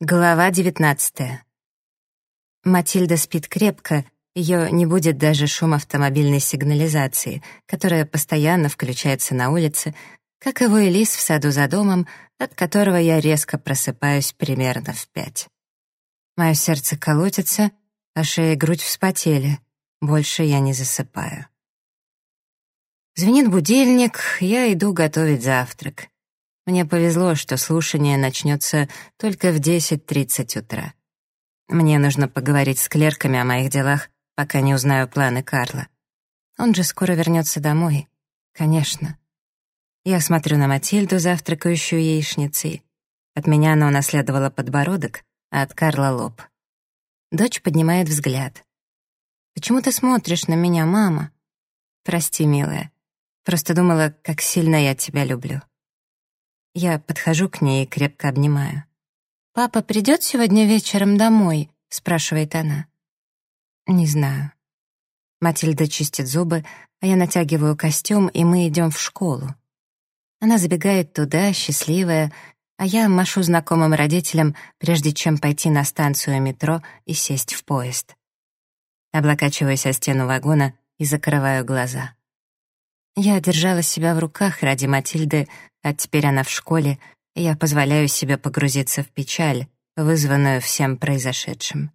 Глава девятнадцатая. Матильда спит крепко, ее не будет даже шум автомобильной сигнализации, которая постоянно включается на улице, как и вой лис в саду за домом, от которого я резко просыпаюсь примерно в пять. Мое сердце колотится, а шея и грудь вспотели. Больше я не засыпаю. Звенит будильник, я иду готовить завтрак. Мне повезло, что слушание начнется только в 10.30 утра. Мне нужно поговорить с клерками о моих делах, пока не узнаю планы Карла. Он же скоро вернется домой. Конечно. Я смотрю на Матильду, завтракающую яичницей. От меня она унаследовала подбородок, а от Карла — лоб. Дочь поднимает взгляд. «Почему ты смотришь на меня, мама?» «Прости, милая. Просто думала, как сильно я тебя люблю». Я подхожу к ней и крепко обнимаю. «Папа придет сегодня вечером домой?» — спрашивает она. «Не знаю». Матильда чистит зубы, а я натягиваю костюм, и мы идем в школу. Она забегает туда, счастливая, а я машу знакомым родителям, прежде чем пойти на станцию метро и сесть в поезд. Облокачиваюсь о стену вагона и закрываю глаза. Я держала себя в руках ради Матильды, а теперь она в школе, и я позволяю себе погрузиться в печаль, вызванную всем произошедшим.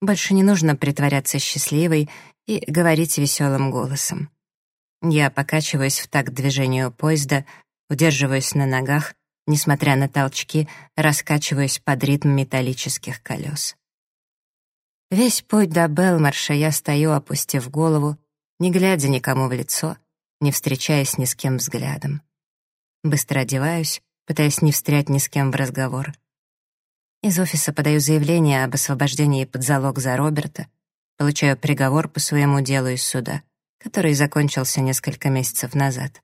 Больше не нужно притворяться счастливой и говорить веселым голосом. Я покачиваюсь в такт движению поезда, удерживаюсь на ногах, несмотря на толчки, раскачиваюсь под ритм металлических колес. Весь путь до Белмарша я стою, опустив голову, не глядя никому в лицо, не встречаясь ни с кем взглядом. Быстро одеваюсь, пытаясь не встрять ни с кем в разговор. Из офиса подаю заявление об освобождении под залог за Роберта, получаю приговор по своему делу из суда, который закончился несколько месяцев назад.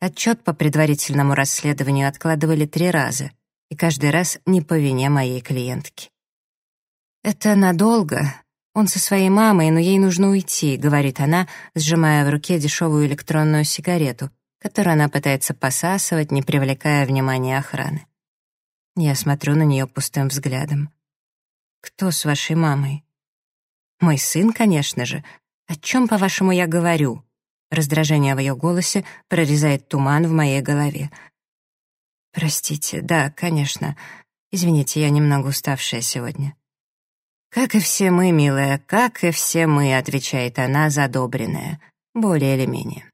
Отчет по предварительному расследованию откладывали три раза, и каждый раз не по вине моей клиентки. «Это надолго, «Он со своей мамой, но ей нужно уйти», — говорит она, сжимая в руке дешевую электронную сигарету, которую она пытается посасывать, не привлекая внимания охраны. Я смотрю на нее пустым взглядом. «Кто с вашей мамой?» «Мой сын, конечно же. О чем, по-вашему, я говорю?» Раздражение в ее голосе прорезает туман в моей голове. «Простите, да, конечно. Извините, я немного уставшая сегодня». «Как и все мы, милая, как и все мы», — отвечает она, задобренная, более или менее.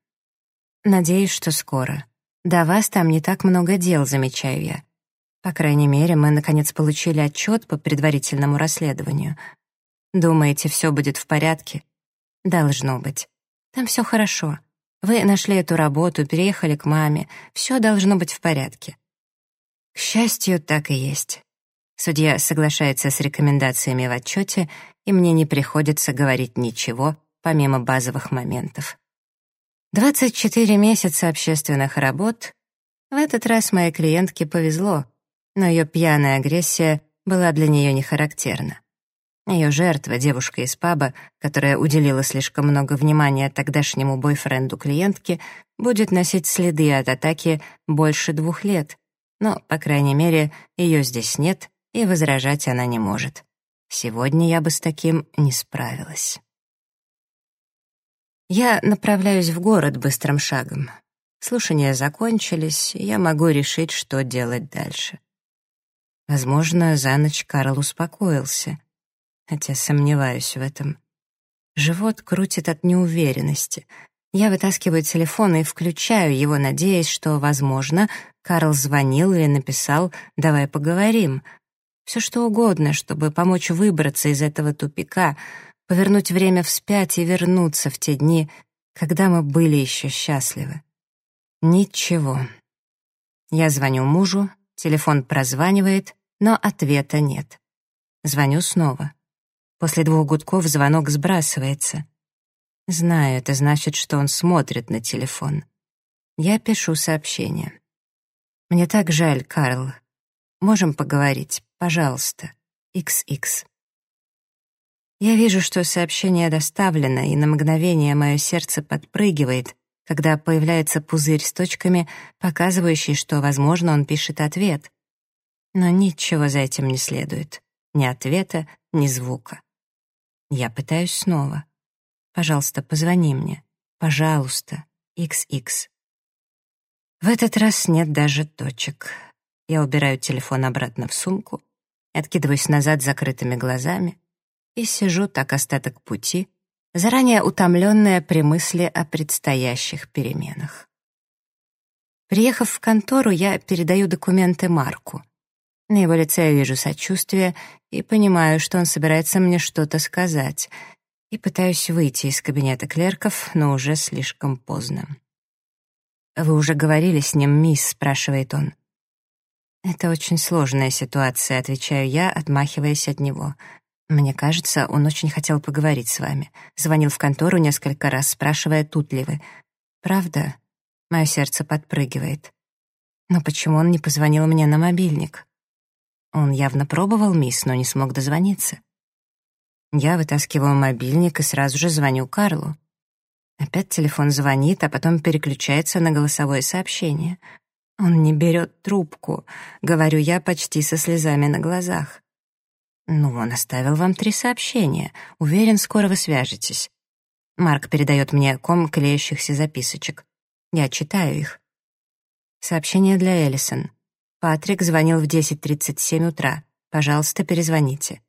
«Надеюсь, что скоро. До вас там не так много дел, замечаю я. По крайней мере, мы, наконец, получили отчет по предварительному расследованию. Думаете, все будет в порядке? Должно быть. Там все хорошо. Вы нашли эту работу, переехали к маме. Все должно быть в порядке. К счастью, так и есть. Судья соглашается с рекомендациями в отчете, и мне не приходится говорить ничего, помимо базовых моментов. 24 месяца общественных работ. В этот раз моей клиентке повезло, но ее пьяная агрессия была для нее не характерна. Ее жертва, девушка из паба, которая уделила слишком много внимания тогдашнему бойфренду клиентки, будет носить следы от атаки больше двух лет, но, по крайней мере, ее здесь нет, и возражать она не может. Сегодня я бы с таким не справилась. Я направляюсь в город быстрым шагом. Слушания закончились, и я могу решить, что делать дальше. Возможно, за ночь Карл успокоился, хотя сомневаюсь в этом. Живот крутит от неуверенности. Я вытаскиваю телефон и включаю его, надеясь, что, возможно, Карл звонил или написал «давай поговорим», все что угодно, чтобы помочь выбраться из этого тупика, повернуть время вспять и вернуться в те дни, когда мы были еще счастливы. Ничего. Я звоню мужу, телефон прозванивает, но ответа нет. Звоню снова. После двух гудков звонок сбрасывается. Знаю, это значит, что он смотрит на телефон. Я пишу сообщение. «Мне так жаль, Карл. Можем поговорить. Пожалуйста. XX. Я вижу, что сообщение доставлено, и на мгновение мое сердце подпрыгивает, когда появляется пузырь с точками, показывающий, что, возможно, он пишет ответ. Но ничего за этим не следует. Ни ответа, ни звука. Я пытаюсь снова. Пожалуйста, позвони мне. Пожалуйста. XX. В этот раз нет даже точек. Я убираю телефон обратно в сумку, откидываюсь назад закрытыми глазами и сижу так остаток пути, заранее утомленная при мысли о предстоящих переменах. Приехав в контору, я передаю документы Марку. На его лице я вижу сочувствие и понимаю, что он собирается мне что-то сказать, и пытаюсь выйти из кабинета клерков, но уже слишком поздно. «Вы уже говорили с ним, мисс?» — спрашивает он. «Это очень сложная ситуация», — отвечаю я, отмахиваясь от него. «Мне кажется, он очень хотел поговорить с вами. Звонил в контору несколько раз, спрашивая, тут ли вы. Правда?» Мое сердце подпрыгивает. «Но почему он не позвонил мне на мобильник?» Он явно пробовал мисс, но не смог дозвониться. Я вытаскиваю мобильник и сразу же звоню Карлу. Опять телефон звонит, а потом переключается на голосовое сообщение. Он не берет трубку, говорю я почти со слезами на глазах. «Ну, он оставил вам три сообщения. Уверен, скоро вы свяжетесь». Марк передает мне ком клеящихся записочек. Я читаю их. Сообщение для Эллисон. Патрик звонил в 10.37 утра. Пожалуйста, перезвоните.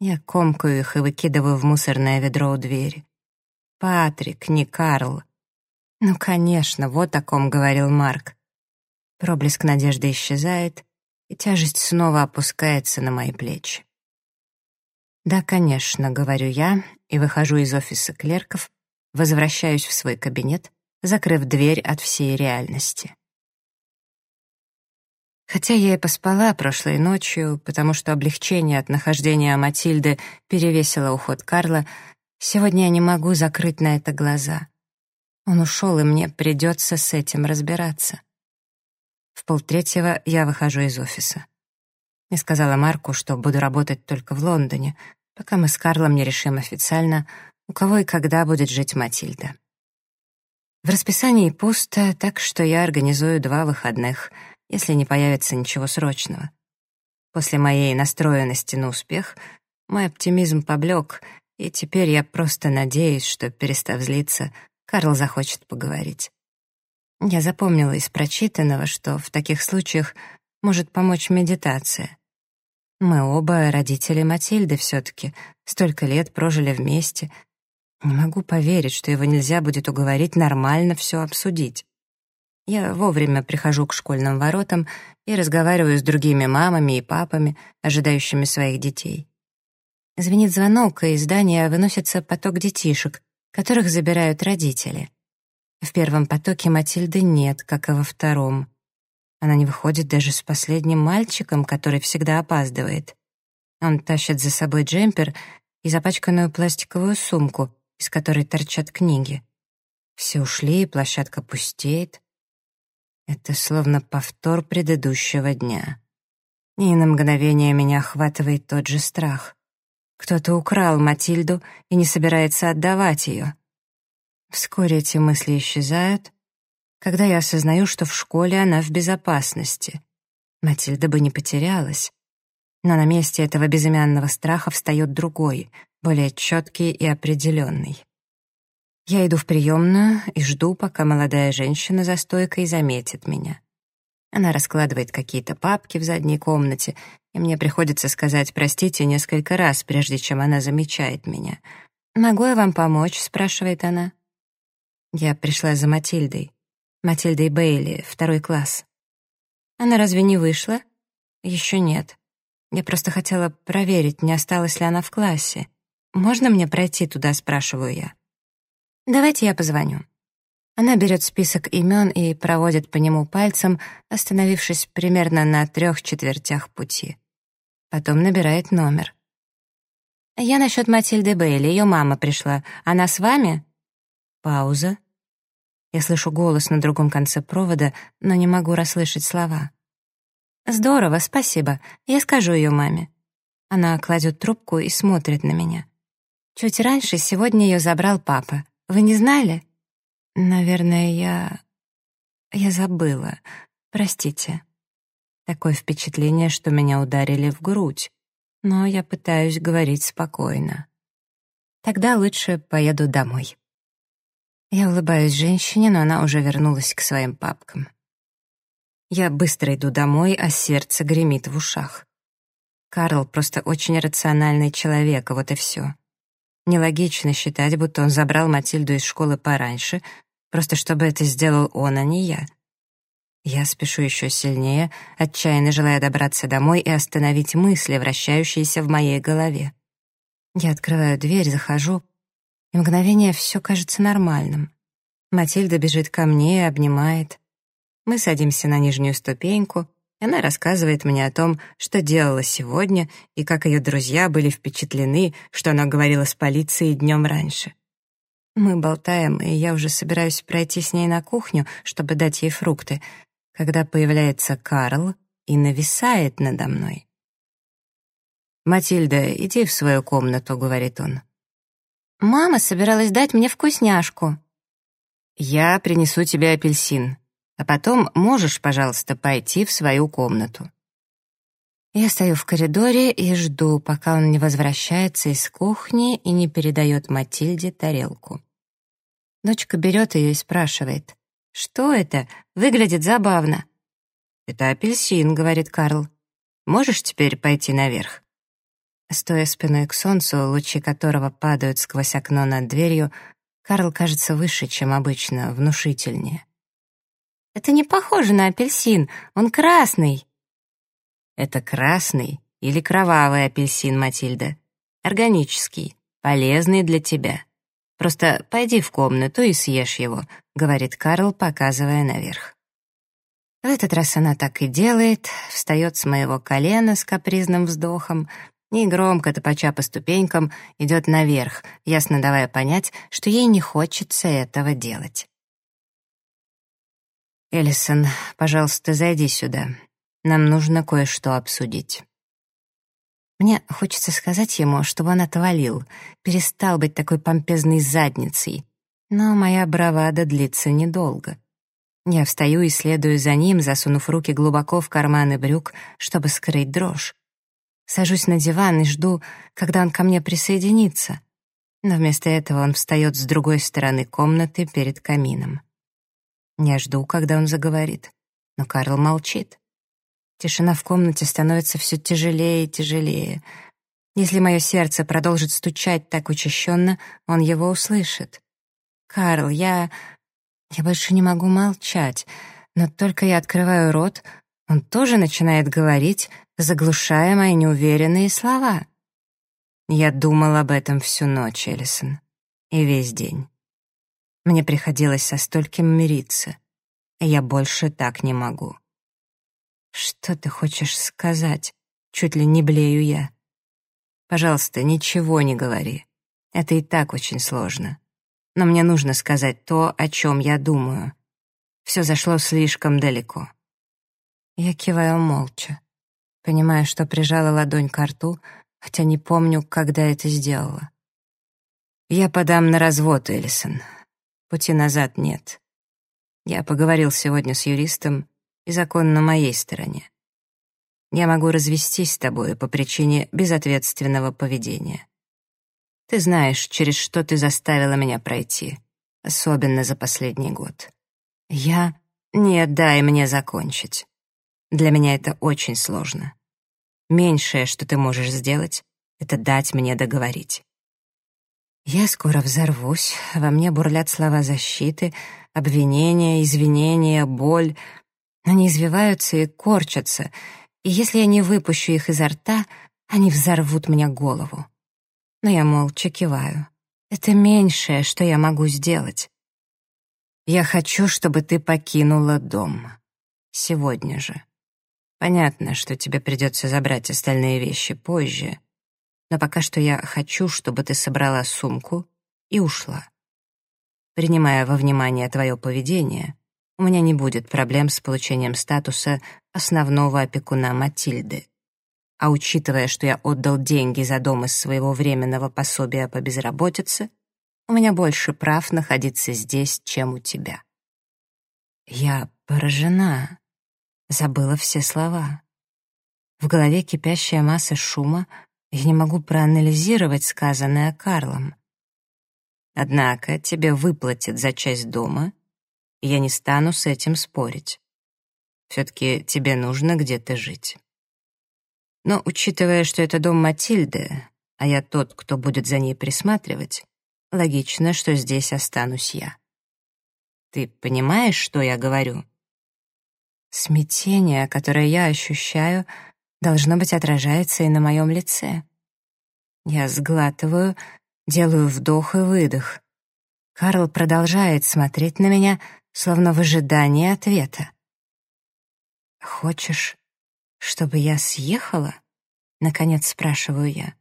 Я комкаю их и выкидываю в мусорное ведро у двери. Патрик, не Карл. Ну, конечно, вот о ком говорил Марк. Проблеск надежды исчезает, и тяжесть снова опускается на мои плечи. «Да, конечно», — говорю я, и выхожу из офиса клерков, возвращаюсь в свой кабинет, закрыв дверь от всей реальности. Хотя я и поспала прошлой ночью, потому что облегчение от нахождения Матильды перевесило уход Карла, сегодня я не могу закрыть на это глаза. Он ушел, и мне придется с этим разбираться. В полтретьего я выхожу из офиса. Я сказала Марку, что буду работать только в Лондоне, пока мы с Карлом не решим официально, у кого и когда будет жить Матильда. В расписании пусто, так что я организую два выходных — если не появится ничего срочного. После моей настроенности на успех мой оптимизм поблек, и теперь я просто надеюсь, что, перестав злиться, Карл захочет поговорить. Я запомнила из прочитанного, что в таких случаях может помочь медитация. Мы оба родители Матильды все-таки, столько лет прожили вместе. Не могу поверить, что его нельзя будет уговорить нормально все обсудить. Я вовремя прихожу к школьным воротам и разговариваю с другими мамами и папами, ожидающими своих детей. Звенит звонок, и из здания выносится поток детишек, которых забирают родители. В первом потоке Матильды нет, как и во втором. Она не выходит даже с последним мальчиком, который всегда опаздывает. Он тащит за собой джемпер и запачканную пластиковую сумку, из которой торчат книги. Все ушли, и площадка пустеет. Это словно повтор предыдущего дня. И на мгновение меня охватывает тот же страх. Кто-то украл Матильду и не собирается отдавать ее. Вскоре эти мысли исчезают, когда я осознаю, что в школе она в безопасности. Матильда бы не потерялась. Но на месте этого безымянного страха встает другой, более четкий и определенный. Я иду в приемную и жду, пока молодая женщина за стойкой заметит меня. Она раскладывает какие-то папки в задней комнате, и мне приходится сказать «простите» несколько раз, прежде чем она замечает меня. «Могу я вам помочь?» — спрашивает она. Я пришла за Матильдой. Матильдой Бейли, второй класс. Она разве не вышла? Еще нет. Я просто хотела проверить, не осталась ли она в классе. «Можно мне пройти туда?» — спрашиваю я. «Давайте я позвоню». Она берет список имен и проводит по нему пальцем, остановившись примерно на трех четвертях пути. Потом набирает номер. «Я насчет Матильды Бейли, ее мама пришла. Она с вами?» Пауза. Я слышу голос на другом конце провода, но не могу расслышать слова. «Здорово, спасибо. Я скажу ее маме». Она кладет трубку и смотрит на меня. Чуть раньше сегодня ее забрал папа. Вы не знали? Наверное, я... Я забыла. Простите. Такое впечатление, что меня ударили в грудь. Но я пытаюсь говорить спокойно. Тогда лучше поеду домой. Я улыбаюсь женщине, но она уже вернулась к своим папкам. Я быстро иду домой, а сердце гремит в ушах. Карл просто очень рациональный человек, вот и все. Нелогично считать, будто он забрал Матильду из школы пораньше, просто чтобы это сделал он, а не я. Я спешу еще сильнее, отчаянно желая добраться домой и остановить мысли, вращающиеся в моей голове. Я открываю дверь, захожу, и мгновение все кажется нормальным. Матильда бежит ко мне и обнимает. Мы садимся на нижнюю ступеньку, и она рассказывает мне о том, что делала сегодня и как ее друзья были впечатлены, что она говорила с полицией днем раньше. Мы болтаем, и я уже собираюсь пройти с ней на кухню, чтобы дать ей фрукты, когда появляется Карл и нависает надо мной. «Матильда, иди в свою комнату», — говорит он. «Мама собиралась дать мне вкусняшку». «Я принесу тебе апельсин, а потом можешь, пожалуйста, пойти в свою комнату». Я стою в коридоре и жду, пока он не возвращается из кухни и не передает Матильде тарелку. Дочка берет ее и спрашивает, «Что это? Выглядит забавно». «Это апельсин», — говорит Карл. «Можешь теперь пойти наверх?» Стоя спиной к солнцу, лучи которого падают сквозь окно над дверью, Карл кажется выше, чем обычно, внушительнее. «Это не похоже на апельсин, он красный!» «Это красный или кровавый апельсин, Матильда? Органический, полезный для тебя. Просто пойди в комнату и съешь его», — говорит Карл, показывая наверх. В этот раз она так и делает, встает с моего колена с капризным вздохом, и громко, топача по ступенькам, идет наверх, ясно давая понять, что ей не хочется этого делать. «Эллисон, пожалуйста, зайди сюда. Нам нужно кое-что обсудить». Мне хочется сказать ему, чтобы он отвалил, перестал быть такой помпезной задницей. Но моя бравада длится недолго. Я встаю и следую за ним, засунув руки глубоко в карманы брюк, чтобы скрыть дрожь. Сажусь на диван и жду, когда он ко мне присоединится. Но вместо этого он встает с другой стороны комнаты перед камином. Я жду, когда он заговорит, но Карл молчит. Тишина в комнате становится все тяжелее и тяжелее. Если мое сердце продолжит стучать так учащенно, он его услышит. «Карл, я... я больше не могу молчать, но только я открываю рот, он тоже начинает говорить, заглушая мои неуверенные слова. Я думал об этом всю ночь, Эллисон, и весь день. Мне приходилось со стольким мириться, я больше так не могу. Что ты хочешь сказать? Чуть ли не блею я. Пожалуйста, ничего не говори. Это и так очень сложно. Но мне нужно сказать то, о чем я думаю. Все зашло слишком далеко. Я киваю молча, понимая, что прижала ладонь к рту, хотя не помню, когда это сделала. «Я подам на развод, Эллисон. Пути назад нет. Я поговорил сегодня с юристом, и закон на моей стороне. Я могу развестись с тобой по причине безответственного поведения. Ты знаешь, через что ты заставила меня пройти, особенно за последний год. Я... Нет, дай мне закончить. Для меня это очень сложно. Меньшее, что ты можешь сделать, это дать мне договорить. Я скоро взорвусь, во мне бурлят слова защиты, обвинения, извинения, боль. Они извиваются и корчатся, и если я не выпущу их изо рта, они взорвут мне голову. Но я молча киваю. Это меньшее, что я могу сделать. Я хочу, чтобы ты покинула дом. Сегодня же. Понятно, что тебе придется забрать остальные вещи позже, но пока что я хочу, чтобы ты собрала сумку и ушла. Принимая во внимание твое поведение, у меня не будет проблем с получением статуса основного опекуна Матильды. А учитывая, что я отдал деньги за дом из своего временного пособия по безработице, у меня больше прав находиться здесь, чем у тебя. Я поражена. Забыла все слова. В голове кипящая масса шума, я не могу проанализировать сказанное Карлом. Однако тебе выплатят за часть дома, и я не стану с этим спорить. Все-таки тебе нужно где-то жить. Но, учитывая, что это дом Матильды, а я тот, кто будет за ней присматривать, логично, что здесь останусь я. Ты понимаешь, что я говорю? Смятение, которое я ощущаю, должно быть отражается и на моем лице. Я сглатываю, делаю вдох и выдох. Карл продолжает смотреть на меня, словно в ожидании ответа. «Хочешь, чтобы я съехала?» — наконец спрашиваю я.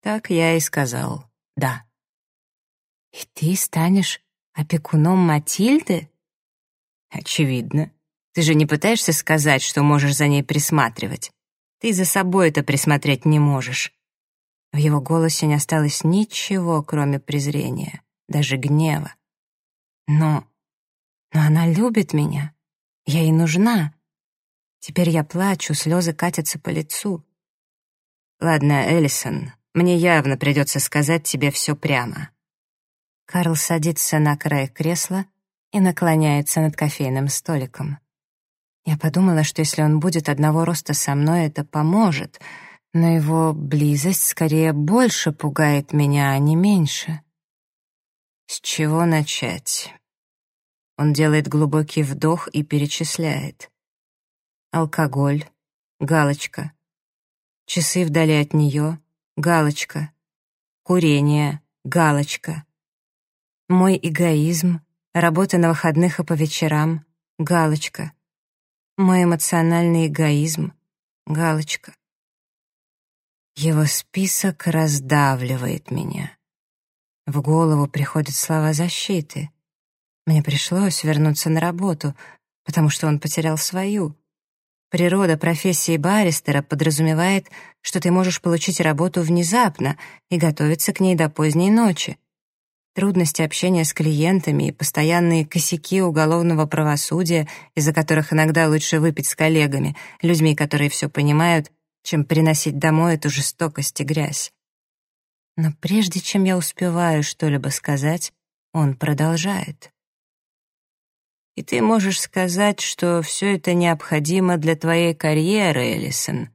Так я и сказал «да». «И ты станешь опекуном Матильды?» «Очевидно. Ты же не пытаешься сказать, что можешь за ней присматривать. Ты за собой это присмотреть не можешь». В его голосе не осталось ничего, кроме презрения, даже гнева. «Но... но она любит меня. Я ей нужна. Теперь я плачу, слезы катятся по лицу. Ладно, Эллисон, мне явно придется сказать тебе все прямо. Карл садится на край кресла и наклоняется над кофейным столиком. Я подумала, что если он будет одного роста со мной, это поможет, но его близость скорее больше пугает меня, а не меньше. С чего начать? Он делает глубокий вдох и перечисляет. Алкоголь, галочка. Часы вдали от нее, галочка. Курение, галочка. Мой эгоизм, работа на выходных и по вечерам, галочка. Мой эмоциональный эгоизм, галочка. Его список раздавливает меня. В голову приходят слова защиты. Мне пришлось вернуться на работу, потому что он потерял свою. Природа профессии баристера подразумевает, что ты можешь получить работу внезапно и готовиться к ней до поздней ночи. Трудности общения с клиентами и постоянные косяки уголовного правосудия, из-за которых иногда лучше выпить с коллегами, людьми, которые все понимают, чем приносить домой эту жестокость и грязь. Но прежде чем я успеваю что-либо сказать, он продолжает. И ты можешь сказать, что все это необходимо для твоей карьеры, Элисон.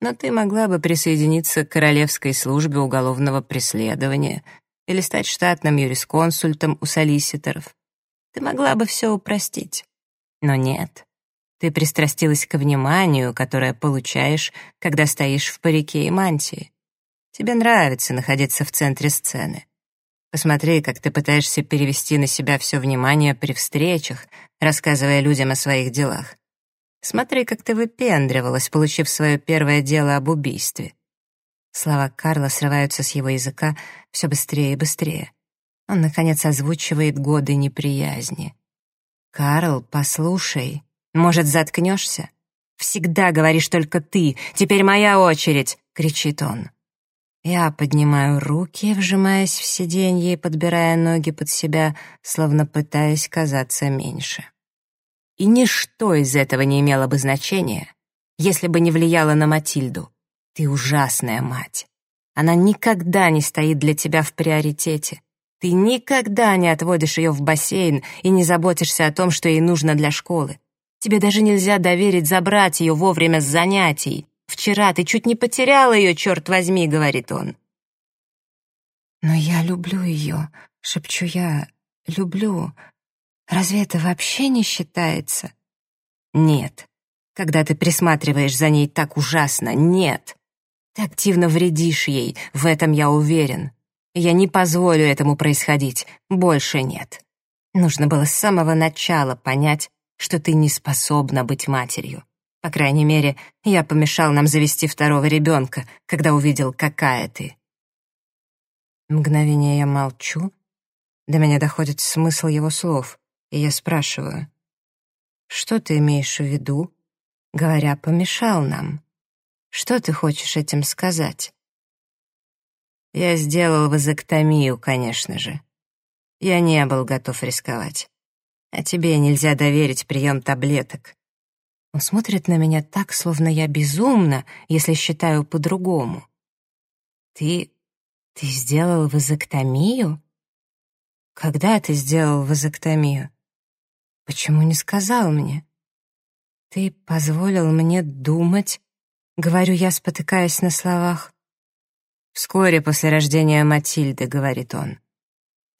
Но ты могла бы присоединиться к Королевской службе уголовного преследования — или стать штатным юрисконсультом у солиситоров. Ты могла бы все упростить. Но нет. Ты пристрастилась к вниманию, которое получаешь, когда стоишь в парике и мантии. Тебе нравится находиться в центре сцены. Посмотри, как ты пытаешься перевести на себя все внимание при встречах, рассказывая людям о своих делах. Смотри, как ты выпендривалась, получив свое первое дело об убийстве. Слова Карла срываются с его языка все быстрее и быстрее. Он, наконец, озвучивает годы неприязни. «Карл, послушай, может, заткнешься? Всегда говоришь только ты, теперь моя очередь!» — кричит он. Я поднимаю руки, вжимаясь в сиденье и подбирая ноги под себя, словно пытаясь казаться меньше. И ничто из этого не имело бы значения, если бы не влияло на Матильду. Ты ужасная мать. Она никогда не стоит для тебя в приоритете. Ты никогда не отводишь ее в бассейн и не заботишься о том, что ей нужно для школы. Тебе даже нельзя доверить забрать ее вовремя с занятий. Вчера ты чуть не потеряла ее, черт возьми, говорит он. Но я люблю ее, шепчу я, люблю. Разве это вообще не считается? Нет. Когда ты присматриваешь за ней так ужасно, нет. Активно вредишь ей, в этом я уверен. Я не позволю этому происходить, больше нет. Нужно было с самого начала понять, что ты не способна быть матерью. По крайней мере, я помешал нам завести второго ребенка, когда увидел, какая ты. Мгновение я молчу. До меня доходит смысл его слов, и я спрашиваю. «Что ты имеешь в виду, говоря, помешал нам?» Что ты хочешь этим сказать? Я сделал вазоктомию, конечно же. Я не был готов рисковать. А тебе нельзя доверить прием таблеток. Он смотрит на меня так, словно я безумна, если считаю по-другому. «Ты... ты сделал вазоктомию?» «Когда ты сделал вазоктомию?» «Почему не сказал мне?» «Ты позволил мне думать?» — говорю я, спотыкаясь на словах. «Вскоре после рождения Матильды», — говорит он.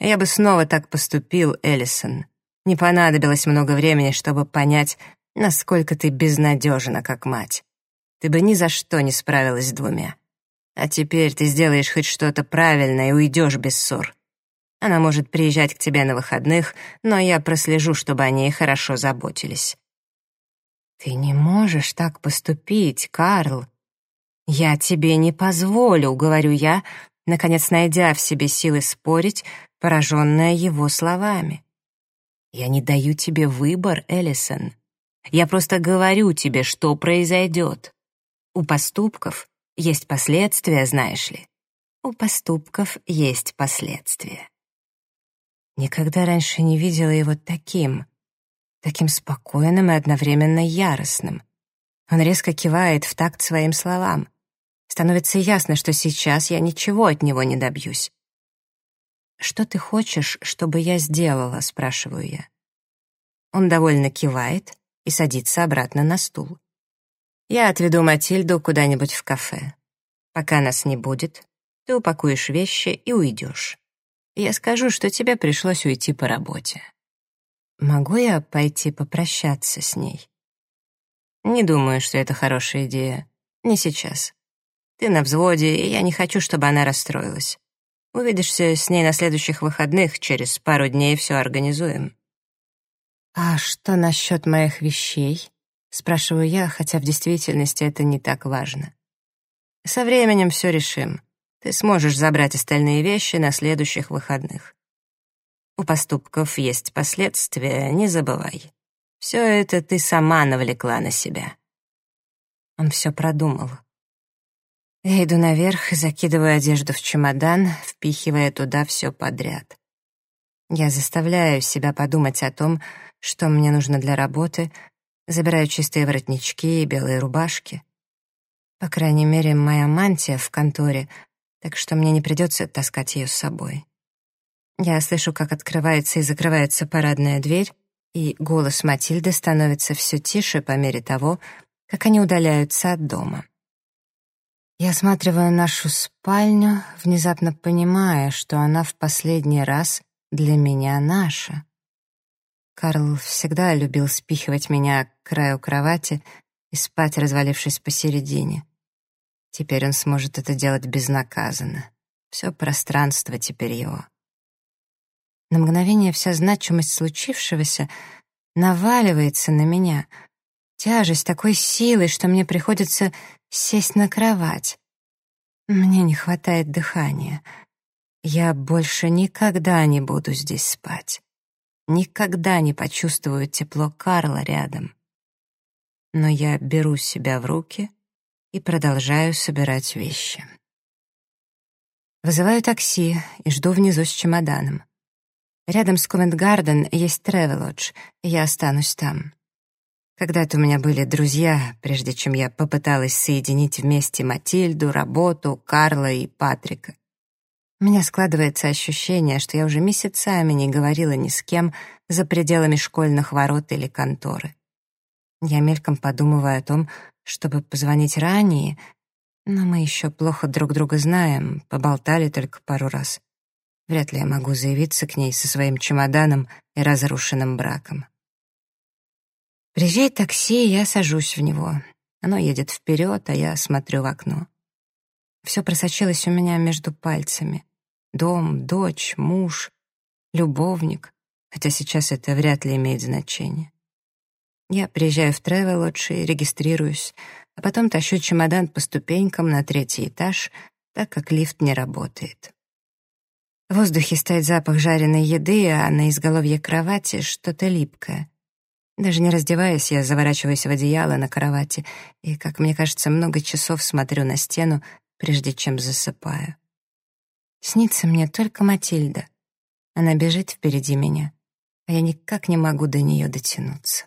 «Я бы снова так поступил, Эллисон. Не понадобилось много времени, чтобы понять, насколько ты безнадежна, как мать. Ты бы ни за что не справилась с двумя. А теперь ты сделаешь хоть что-то правильное и уйдешь без ссор. Она может приезжать к тебе на выходных, но я прослежу, чтобы о ней хорошо заботились». «Ты не можешь так поступить, Карл. Я тебе не позволю», — говорю я, наконец найдя в себе силы спорить, пораженная его словами. «Я не даю тебе выбор, Эллисон. Я просто говорю тебе, что произойдет. У поступков есть последствия, знаешь ли. У поступков есть последствия. Никогда раньше не видела его таким, таким спокойным и одновременно яростным. Он резко кивает в такт своим словам. Становится ясно, что сейчас я ничего от него не добьюсь. «Что ты хочешь, чтобы я сделала?» — спрашиваю я. Он довольно кивает, и садится обратно на стул. Я отведу Матильду куда-нибудь в кафе. Пока нас не будет, ты упакуешь вещи и уйдешь. Я скажу, что тебе пришлось уйти по работе. Могу я пойти попрощаться с ней? Не думаю, что это хорошая идея. Не сейчас. Ты на взводе, и я не хочу, чтобы она расстроилась. Увидишься с ней на следующих выходных, через пару дней все организуем. «А что насчет моих вещей?» — спрашиваю я, хотя в действительности это не так важно. «Со временем все решим. Ты сможешь забрать остальные вещи на следующих выходных. У поступков есть последствия, не забывай. Все это ты сама навлекла на себя». Он все продумал. Я иду наверх закидываю одежду в чемодан, впихивая туда все подряд. Я заставляю себя подумать о том, что мне нужно для работы, забираю чистые воротнички и белые рубашки. По крайней мере, моя мантия в конторе, так что мне не придется таскать ее с собой. Я слышу, как открывается и закрывается парадная дверь, и голос Матильды становится все тише по мере того, как они удаляются от дома. Я осматриваю нашу спальню, внезапно понимая, что она в последний раз для меня наша. Карл всегда любил спихивать меня к краю кровати и спать, развалившись посередине. Теперь он сможет это делать безнаказанно. Все пространство теперь его. На мгновение вся значимость случившегося наваливается на меня. Тяжесть такой силы, что мне приходится сесть на кровать. Мне не хватает дыхания. Я больше никогда не буду здесь спать никогда не почувствую тепло Карла рядом. Но я беру себя в руки и продолжаю собирать вещи. Вызываю такси и жду внизу с чемоданом. Рядом с Ковент-Гарден есть Тревелодж, я останусь там. Когда-то у меня были друзья, прежде чем я попыталась соединить вместе Матильду, работу, Карла и Патрика. У меня складывается ощущение, что я уже месяцами не говорила ни с кем за пределами школьных ворот или конторы. Я мельком подумываю о том, чтобы позвонить ранее, но мы еще плохо друг друга знаем, поболтали только пару раз. Вряд ли я могу заявиться к ней со своим чемоданом и разрушенным браком. Приезжает такси, и я сажусь в него. Оно едет вперед, а я смотрю в окно. Все просочилось у меня между пальцами. Дом, дочь, муж, любовник, хотя сейчас это вряд ли имеет значение. Я приезжаю в Тревелодж и регистрируюсь, а потом тащу чемодан по ступенькам на третий этаж, так как лифт не работает. В воздухе стоит запах жареной еды, а на изголовье кровати что-то липкое. Даже не раздеваясь, я заворачиваюсь в одеяло на кровати и, как мне кажется, много часов смотрю на стену, прежде чем засыпаю. Снится мне только Матильда. Она бежит впереди меня, а я никак не могу до нее дотянуться.